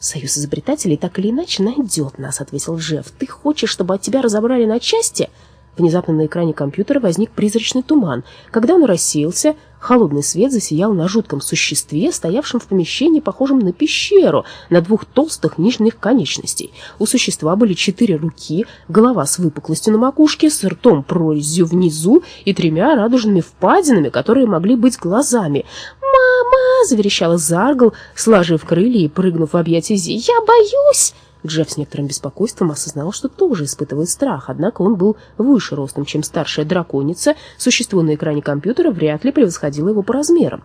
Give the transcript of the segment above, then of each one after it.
«Союз изобретателей так или иначе найдет нас», — ответил Джефф. «Ты хочешь, чтобы от тебя разобрали на части?» Внезапно на экране компьютера возник призрачный туман. Когда он рассеялся, холодный свет засиял на жутком существе, стоявшем в помещении, похожем на пещеру, на двух толстых нижних конечностей. У существа были четыре руки, голова с выпуклостью на макушке, с ртом прорезью внизу и тремя радужными впадинами, которые могли быть глазами. «Мама!» — заверещала Заргл, сложив крылья и прыгнув в объятия Зи. «Я боюсь!» Джефф с некоторым беспокойством осознал, что тоже испытывает страх, однако он был выше ростом, чем старшая драконица, существо на экране компьютера вряд ли превосходило его по размерам.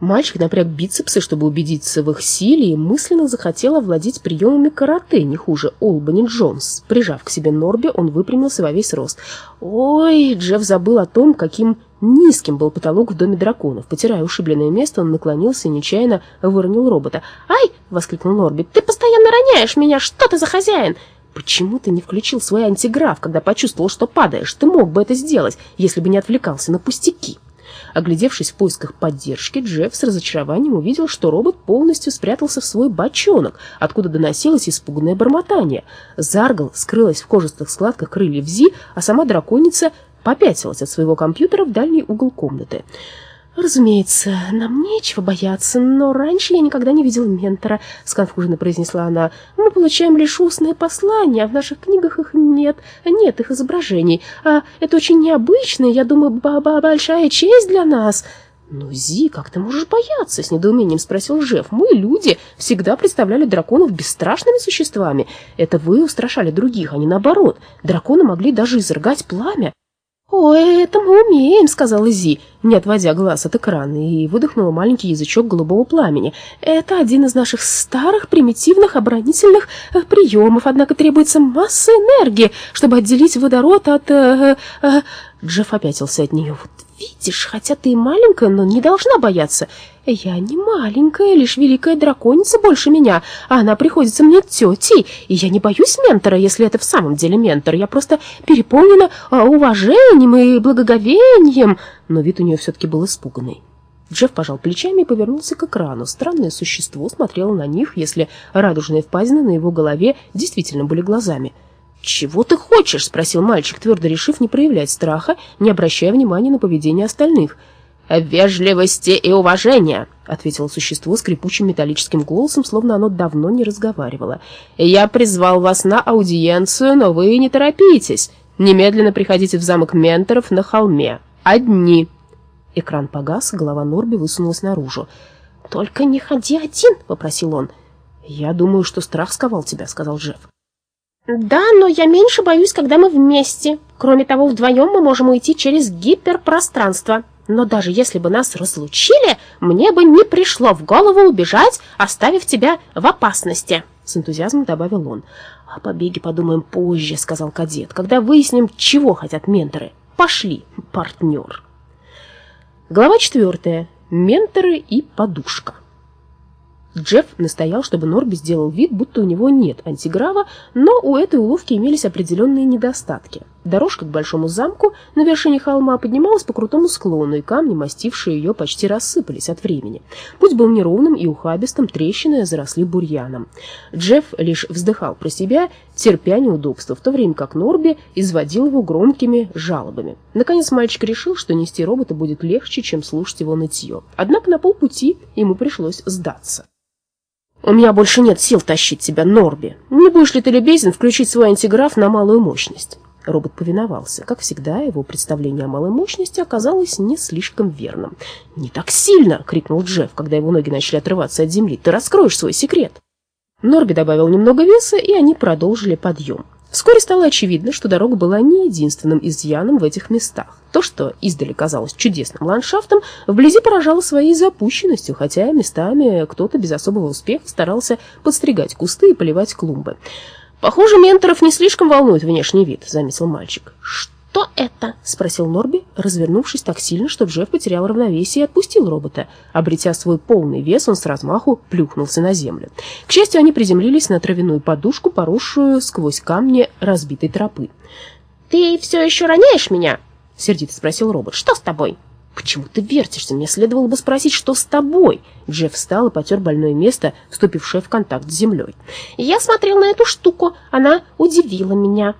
Мальчик напряг бицепсы, чтобы убедиться в их силе, и мысленно захотел овладеть приемами карате, не хуже Олбани Джонс. Прижав к себе Норби, он выпрямился во весь рост. Ой, Джефф забыл о том, каким низким был потолок в доме драконов. Потирая ушибленное место, он наклонился и нечаянно выронил робота. «Ай!» — воскликнул Норби. «Ты постоянно роняешь меня! Что ты за хозяин?» «Почему ты не включил свой антиграф, когда почувствовал, что падаешь? Ты мог бы это сделать, если бы не отвлекался на пустяки». Оглядевшись в поисках поддержки, Джефф с разочарованием увидел, что робот полностью спрятался в свой бочонок, откуда доносилось испуганное бормотание. Заргал скрылась в кожистых складках крыльев Зи, а сама драконица попятилась от своего компьютера в дальний угол комнаты. «Разумеется, нам нечего бояться, но раньше я никогда не видела ментора», — сконфуженно произнесла она. «Мы получаем лишь устные послания, а в наших книгах их нет, нет их изображений. А это очень необычно, я думаю, баба большая честь для нас». «Ну, Зи, как ты можешь бояться?» — с недоумением спросил Жеф. «Мы, люди, всегда представляли драконов бесстрашными существами. Это вы устрашали других, а не наоборот. Драконы могли даже изрыгать пламя. «Ой, это мы умеем», — сказала Зи, не отводя глаз от экрана, и выдохнула маленький язычок голубого пламени. «Это один из наших старых примитивных оборонительных э, приемов, однако требуется масса энергии, чтобы отделить водород от...» э, э, э. Джефф опятился от нее. «Вот видишь, хотя ты и маленькая, но не должна бояться. Я не маленькая, лишь великая драконица больше меня, она приходится мне тетей, и я не боюсь ментора, если это в самом деле ментор. Я просто переполнена а, уважением и благоговением». Но вид у нее все-таки был испуганный. Джефф пожал плечами и повернулся к экрану. Странное существо смотрело на них, если радужные впадины на его голове действительно были глазами. «Чего ты хочешь?» — спросил мальчик, твердо решив не проявлять страха, не обращая внимания на поведение остальных. «Вежливости и уважения», — ответило существо скрипучим металлическим голосом, словно оно давно не разговаривало. «Я призвал вас на аудиенцию, но вы не торопитесь. Немедленно приходите в замок менторов на холме. Одни». Экран погас, голова Норби высунулась наружу. «Только не ходи один», — попросил он. «Я думаю, что страх сковал тебя», — сказал Джефф. «Да, но я меньше боюсь, когда мы вместе. Кроме того, вдвоем мы можем уйти через гиперпространство. Но даже если бы нас разлучили, мне бы не пришло в голову убежать, оставив тебя в опасности», — с энтузиазмом добавил он. «О побеге подумаем позже», — сказал кадет, «когда выясним, чего хотят менторы. Пошли, партнер». Глава четвертая. Менторы и подушка. Джефф настоял, чтобы Норби сделал вид, будто у него нет антиграва, но у этой уловки имелись определенные недостатки. Дорожка к большому замку на вершине холма поднималась по крутому склону, и камни, мастившие ее, почти рассыпались от времени. Путь был неровным и ухабистым, трещины заросли бурьяном. Джефф лишь вздыхал про себя, терпя неудобства, в то время как Норби изводил его громкими жалобами. Наконец мальчик решил, что нести робота будет легче, чем слушать его нытье. Однако на полпути ему пришлось сдаться. «У меня больше нет сил тащить тебя, Норби. Не будешь ли ты любезен включить свой антиграф на малую мощность?» Робот повиновался. Как всегда, его представление о малой мощности оказалось не слишком верным. «Не так сильно!» — крикнул Джефф, когда его ноги начали отрываться от земли. «Ты раскроешь свой секрет!» Норби добавил немного веса, и они продолжили подъем. Вскоре стало очевидно, что дорога была не единственным изъяном в этих местах. То, что издали казалось чудесным ландшафтом, вблизи поражало своей запущенностью, хотя местами кто-то без особого успеха старался подстригать кусты и поливать клумбы. «Похоже, менторов не слишком волнует внешний вид», — заметил мальчик. «Что?» «Что это?» — спросил Норби, развернувшись так сильно, что Джефф потерял равновесие и отпустил робота. Обретя свой полный вес, он с размаху плюхнулся на землю. К счастью, они приземлились на травяную подушку, поросшую сквозь камни разбитой тропы. «Ты все еще роняешь меня?» — сердито спросил робот. «Что с тобой?» «Почему ты вертишься? Мне следовало бы спросить, что с тобой?» Джефф встал и потер больное место, вступившее в контакт с землей. «Я смотрел на эту штуку. Она удивила меня».